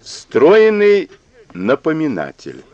Встроенный напоминатель.